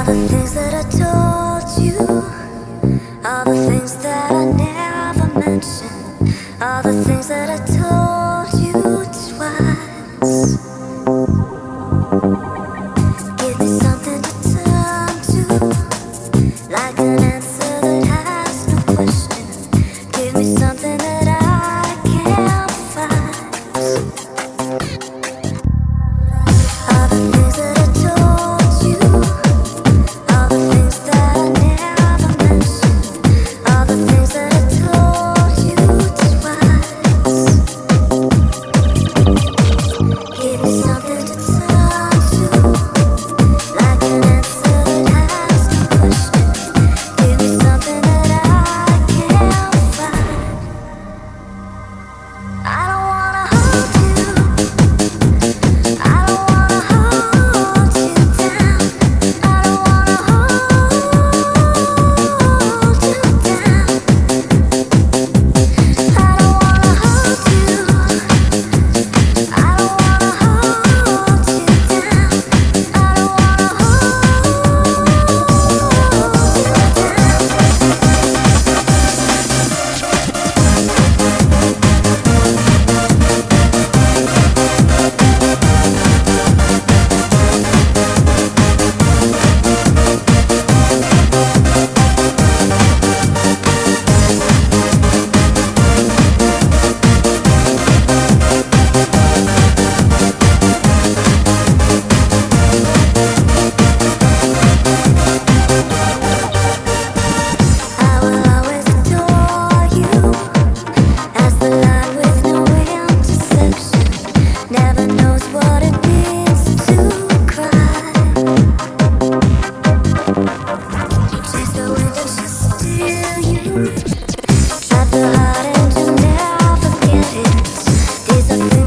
All the things that I told you, all the things that I never mentioned, all the things that I told you twice. Not too hard and you never forget it. Disappear.